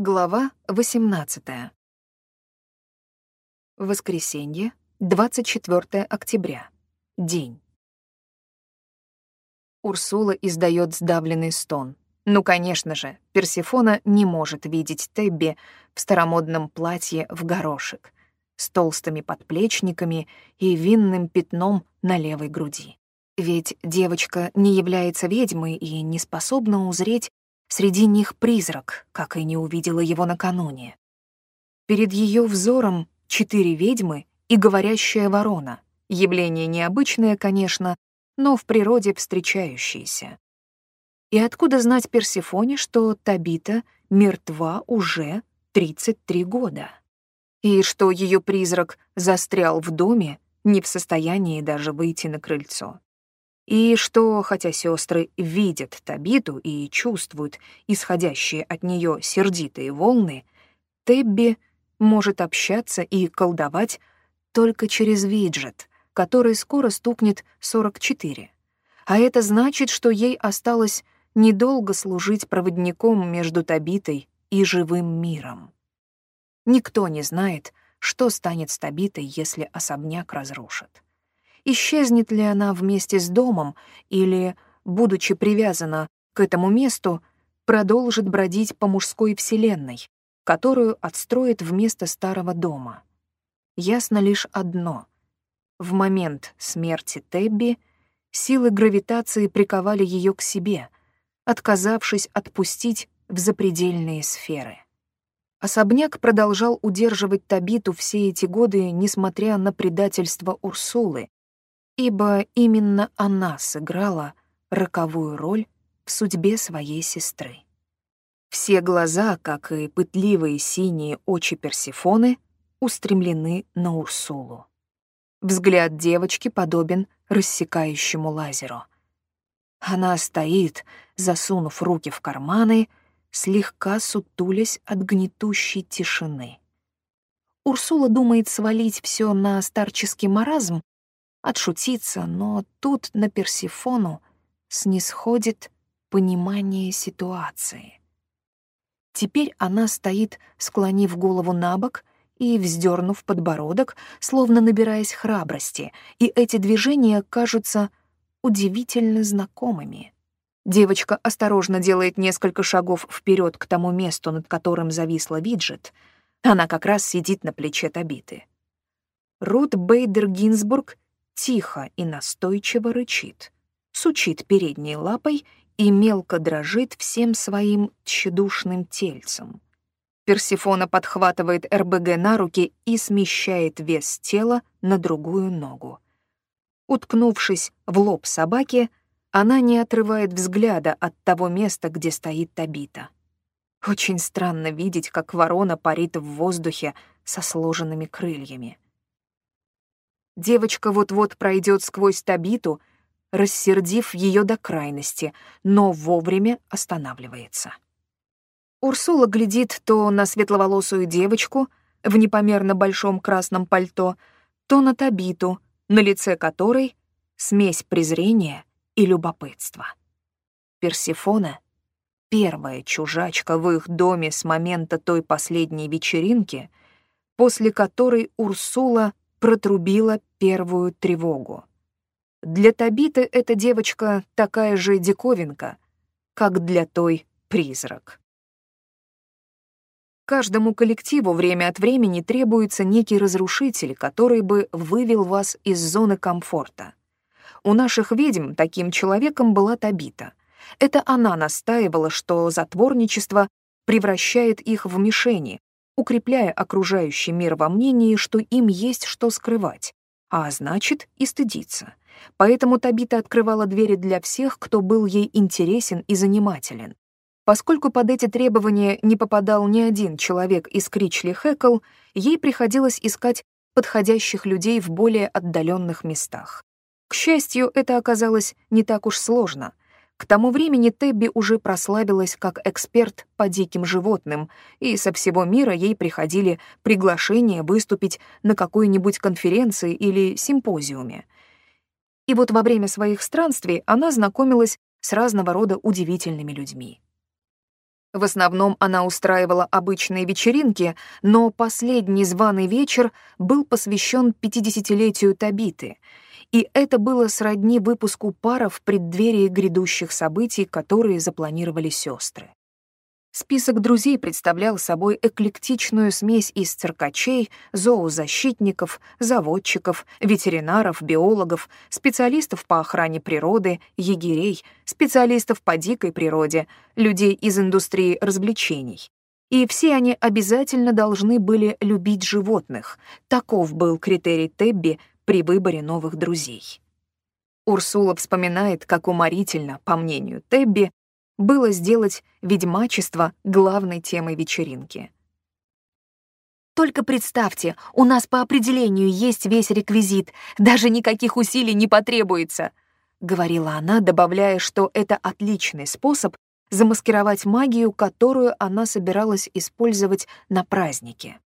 Глава 18. Воскресенье, 24 октября. День. Урсула издает сдавленный стон. Ну, конечно же, Персифона не может видеть Тебби в старомодном платье в горошек, с толстыми подплечниками и винным пятном на левой груди. Ведь девочка не является ведьмой и не способна узреть Среди них призрак, как и не увидела его накануне. Перед ее взором четыре ведьмы и говорящая ворона. Явление необычное, конечно, но в природе встречающееся. И откуда знать Персефоне, что Табита мертва уже 33 года? И что ее призрак застрял в доме, не в состоянии даже выйти на крыльцо? И что, хотя сестры видят Табиту и чувствуют исходящие от нее сердитые волны, Тебби может общаться и колдовать только через виджет, который скоро стукнет 44. А это значит, что ей осталось недолго служить проводником между Табитой и живым миром. Никто не знает, что станет с Табитой, если особняк разрушат. Исчезнет ли она вместе с домом или, будучи привязана к этому месту, продолжит бродить по мужской вселенной, которую отстроит вместо старого дома. Ясно лишь одно. В момент смерти Тебби силы гравитации приковали ее к себе, отказавшись отпустить в запредельные сферы. Особняк продолжал удерживать Табиту все эти годы, несмотря на предательство Урсулы, ибо именно она сыграла роковую роль в судьбе своей сестры. Все глаза, как и пытливые синие очи Персифоны, устремлены на Урсулу. Взгляд девочки подобен рассекающему лазеру. Она стоит, засунув руки в карманы, слегка сутулясь от гнетущей тишины. Урсула думает свалить все на старческий маразм отшутиться, но тут на Персифону снисходит понимание ситуации. Теперь она стоит, склонив голову на бок и вздернув подбородок, словно набираясь храбрости, и эти движения кажутся удивительно знакомыми. Девочка осторожно делает несколько шагов вперед к тому месту, над которым зависла виджет. Она как раз сидит на плече Табиты. Рут Бейдер Гинзбург тихо и настойчиво рычит, сучит передней лапой и мелко дрожит всем своим тщедушным тельцем. Персифона подхватывает РБГ на руки и смещает вес тела на другую ногу. Уткнувшись в лоб собаки, она не отрывает взгляда от того места, где стоит Табита. Очень странно видеть, как ворона парит в воздухе со сложенными крыльями. Девочка вот-вот пройдет сквозь Табиту, рассердив ее до крайности, но вовремя останавливается. Урсула глядит то на светловолосую девочку в непомерно большом красном пальто, то на Табиту, на лице которой смесь презрения и любопытства. Персифона — первая чужачка в их доме с момента той последней вечеринки, после которой Урсула протрубила первую тревогу. Для Табиты эта девочка такая же диковинка, как для той призрак. Каждому коллективу время от времени требуется некий разрушитель, который бы вывел вас из зоны комфорта. У наших ведьм таким человеком была Табита. Это она настаивала, что затворничество превращает их в мишени, укрепляя окружающий мир во мнении, что им есть что скрывать, а значит и стыдиться. Поэтому Табита открывала двери для всех, кто был ей интересен и занимателен. Поскольку под эти требования не попадал ни один человек из Кричли Хэкл, ей приходилось искать подходящих людей в более отдаленных местах. К счастью, это оказалось не так уж сложно — к тому времени Тебби уже прославилась как эксперт по диким животным, и со всего мира ей приходили приглашения выступить на какой-нибудь конференции или симпозиуме. И вот во время своих странствий она знакомилась с разного рода удивительными людьми. В основном она устраивала обычные вечеринки, но последний званый вечер был посвящен 50-летию Табиты, и это было сродни выпуску пара в преддверии грядущих событий, которые запланировали сестры. Список друзей представлял собой эклектичную смесь из циркачей, зоозащитников, заводчиков, ветеринаров, биологов, специалистов по охране природы, егерей, специалистов по дикой природе, людей из индустрии развлечений. И все они обязательно должны были любить животных. Таков был критерий Тебби при выборе новых друзей. Урсула вспоминает, как уморительно, по мнению Тебби, было сделать ведьмачество главной темой вечеринки. Только представьте, у нас по определению есть весь реквизит, даже никаких усилий не потребуется, говорила она, добавляя, что это отличный способ замаскировать магию, которую она собиралась использовать на празднике.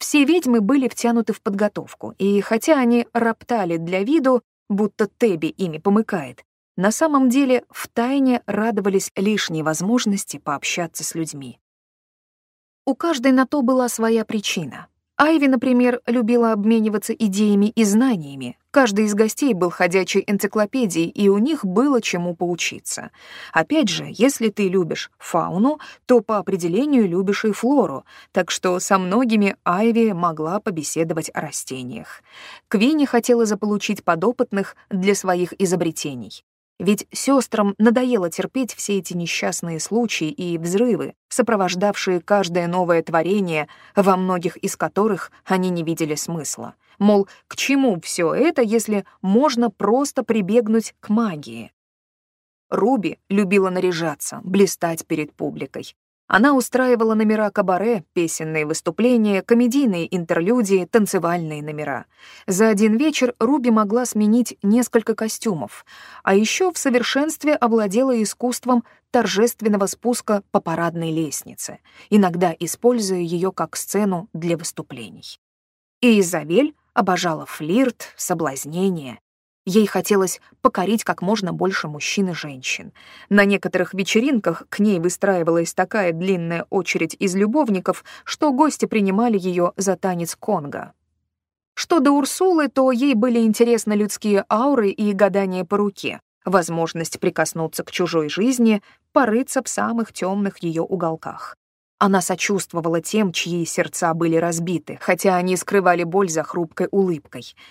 Все ведьмы были втянуты в подготовку, и хотя они роптали для виду, будто Теби ими помыкает, на самом деле втайне радовались лишней возможности пообщаться с людьми. У каждой на то была своя причина. Айви, например, любила обмениваться идеями и знаниями. Каждый из гостей был ходячей энциклопедией, и у них было чему поучиться. Опять же, если ты любишь фауну, то по определению любишь и флору, так что со многими Айви могла побеседовать о растениях. Квинни хотела заполучить подопытных для своих изобретений. Ведь сестрам надоело терпеть все эти несчастные случаи и взрывы, сопровождавшие каждое новое творение, во многих из которых они не видели смысла. Мол, к чему все это, если можно просто прибегнуть к магии? Руби любила наряжаться, блистать перед публикой. Она устраивала номера кабаре, песенные выступления, комедийные интерлюдии, танцевальные номера. За один вечер Руби могла сменить несколько костюмов, а еще в совершенстве овладела искусством торжественного спуска по парадной лестнице, иногда используя ее как сцену для выступлений. И Изабель обожала флирт, соблазнение, Ей хотелось покорить как можно больше мужчин и женщин. На некоторых вечеринках к ней выстраивалась такая длинная очередь из любовников, что гости принимали ее за танец конга. Что до Урсулы, то ей были интересны людские ауры и гадания по руке, возможность прикоснуться к чужой жизни, порыться в самых темных ее уголках. Она сочувствовала тем, чьи сердца были разбиты, хотя они скрывали боль за хрупкой улыбкой —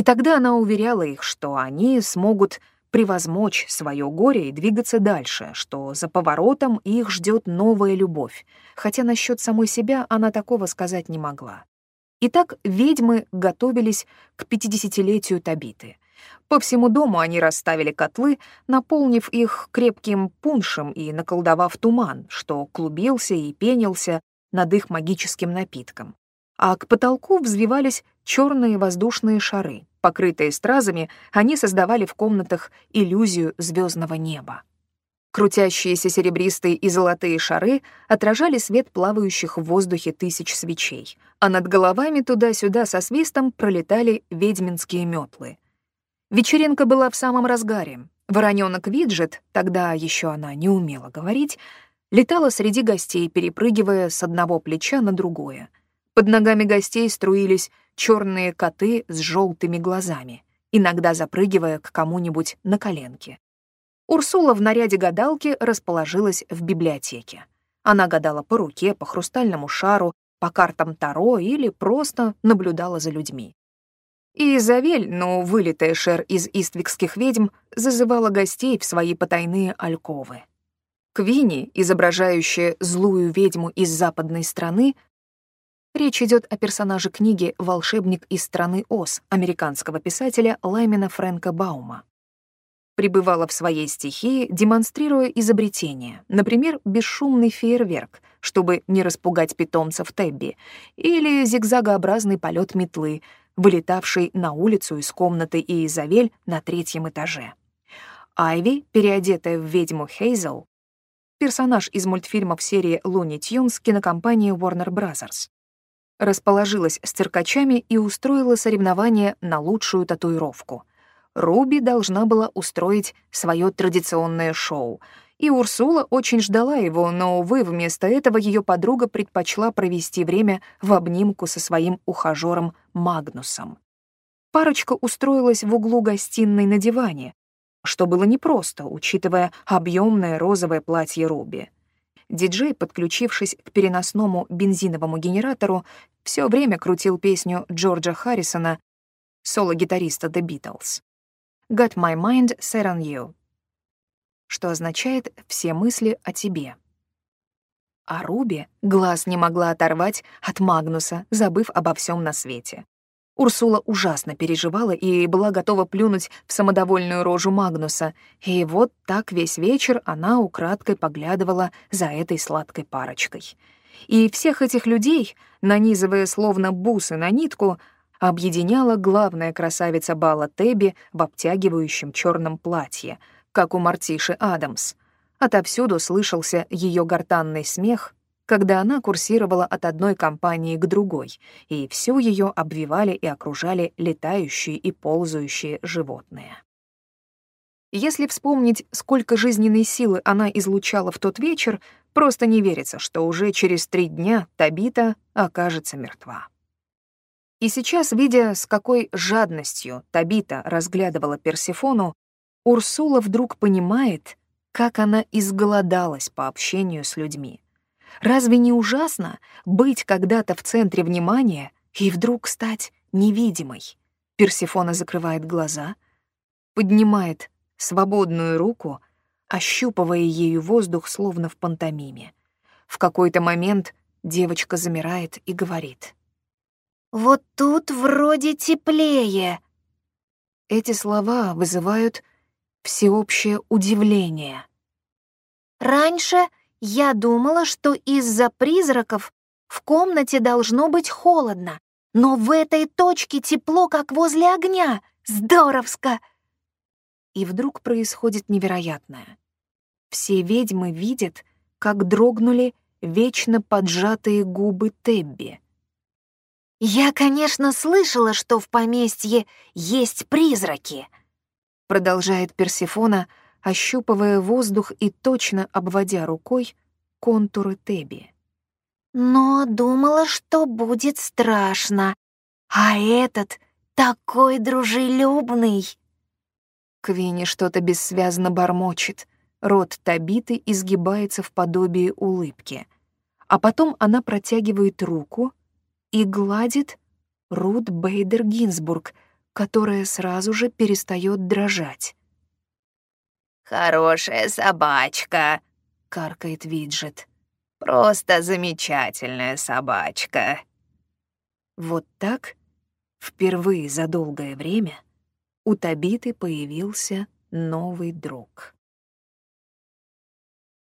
и тогда она уверяла их, что они смогут превозмочь свое горе и двигаться дальше, что за поворотом их ждет новая любовь, хотя насчет самой себя она такого сказать не могла. Итак, ведьмы готовились к пятидесятилетию Табиты. По всему дому они расставили котлы, наполнив их крепким пуншем и наколдовав туман, что клубился и пенился над их магическим напитком а к потолку взвивались черные воздушные шары. Покрытые стразами, они создавали в комнатах иллюзию звездного неба. Крутящиеся серебристые и золотые шары отражали свет плавающих в воздухе тысяч свечей, а над головами туда-сюда со свистом пролетали ведьминские метлы. Вечеринка была в самом разгаре. Воронёнок Виджет, тогда еще она не умела говорить, летала среди гостей, перепрыгивая с одного плеча на другое — под ногами гостей струились черные коты с желтыми глазами, иногда запрыгивая к кому-нибудь на коленке. Урсула в наряде гадалки расположилась в библиотеке. Она гадала по руке, по хрустальному шару, по картам Таро или просто наблюдала за людьми. И Изавель, ну, вылитая шер из иствикских ведьм, зазывала гостей в свои потайные альковы. Квини, изображающая злую ведьму из западной страны, Речь идет о персонаже книги «Волшебник из страны Оз» американского писателя Лаймена Фрэнка Баума. Пребывала в своей стихии, демонстрируя изобретение, например, бесшумный фейерверк, чтобы не распугать питомцев Тебби, или зигзагообразный полет метлы, вылетавший на улицу из комнаты и Изавель на третьем этаже. Айви, переодетая в ведьму Хейзел, персонаж из мультфильмов серии «Луни Тюнс» кинокомпании Warner Bros расположилась с циркачами и устроила соревнование на лучшую татуировку. Руби должна была устроить свое традиционное шоу, И Урсула очень ждала его, но, увы, вместо этого ее подруга предпочла провести время в обнимку со своим ухажером Магнусом. Парочка устроилась в углу гостиной на диване, что было непросто, учитывая объемное розовое платье Руби. Диджей, подключившись к переносному бензиновому генератору, все время крутил песню Джорджа Харрисона, соло-гитариста The Beatles. «Got my mind set on you», что означает «все мысли о тебе». А Руби глаз не могла оторвать от Магнуса, забыв обо всем на свете. Урсула ужасно переживала и была готова плюнуть в самодовольную рожу Магнуса, и вот так весь вечер она украдкой поглядывала за этой сладкой парочкой. И всех этих людей, нанизывая словно бусы на нитку, объединяла главная красавица бала Тебби в обтягивающем черном платье, как у Мартиши Адамс. Отовсюду слышался ее гортанный смех, когда она курсировала от одной компании к другой, и всю ее обвивали и окружали летающие и ползающие животные. Если вспомнить, сколько жизненной силы она излучала в тот вечер, просто не верится, что уже через три дня Табита окажется мертва. И сейчас, видя, с какой жадностью Табита разглядывала Персефону, Урсула вдруг понимает, как она изголодалась по общению с людьми. Разве не ужасно быть когда-то в центре внимания и вдруг стать невидимой? Персифона закрывает глаза, поднимает свободную руку, ощупывая ею воздух, словно в пантомиме. В какой-то момент девочка замирает и говорит. «Вот тут вроде теплее». Эти слова вызывают всеобщее удивление. «Раньше я думала, что из-за призраков в комнате должно быть холодно, но в этой точке тепло, как возле огня. Здоровско!» И вдруг происходит невероятное. Все ведьмы видят, как дрогнули вечно поджатые губы Тебби. «Я, конечно, слышала, что в поместье есть призраки», продолжает Персифона, ощупывая воздух и точно обводя рукой контуры Теби. «Но думала, что будет страшно. А этот такой дружелюбный!» Квинни что-то бессвязно бормочет. Рот Табиты изгибается в подобие улыбки. А потом она протягивает руку и гладит Рут Бейдер Гинзбург, которая сразу же перестает дрожать. «Хорошая собачка», — каркает Виджет. «Просто замечательная собачка». Вот так, впервые за долгое время, у Табиты появился новый друг.